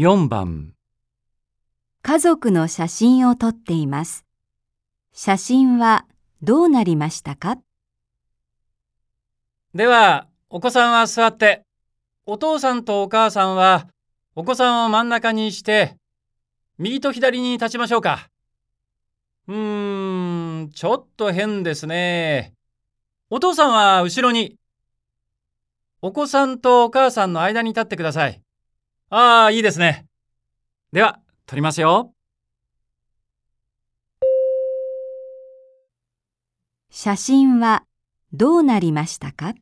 4番家族の写真を撮っています。写真はどうなりましたか？では、お子さんは座って、お父さんとお母さんはお子さんを真ん中にして、右と左に立ちましょうか。うーん、ちょっと変ですね。お父さんは後ろに。お子さんとお母さんの間に立ってください。ああ、いいですね。では、撮りますよ。写真はどうなりましたか？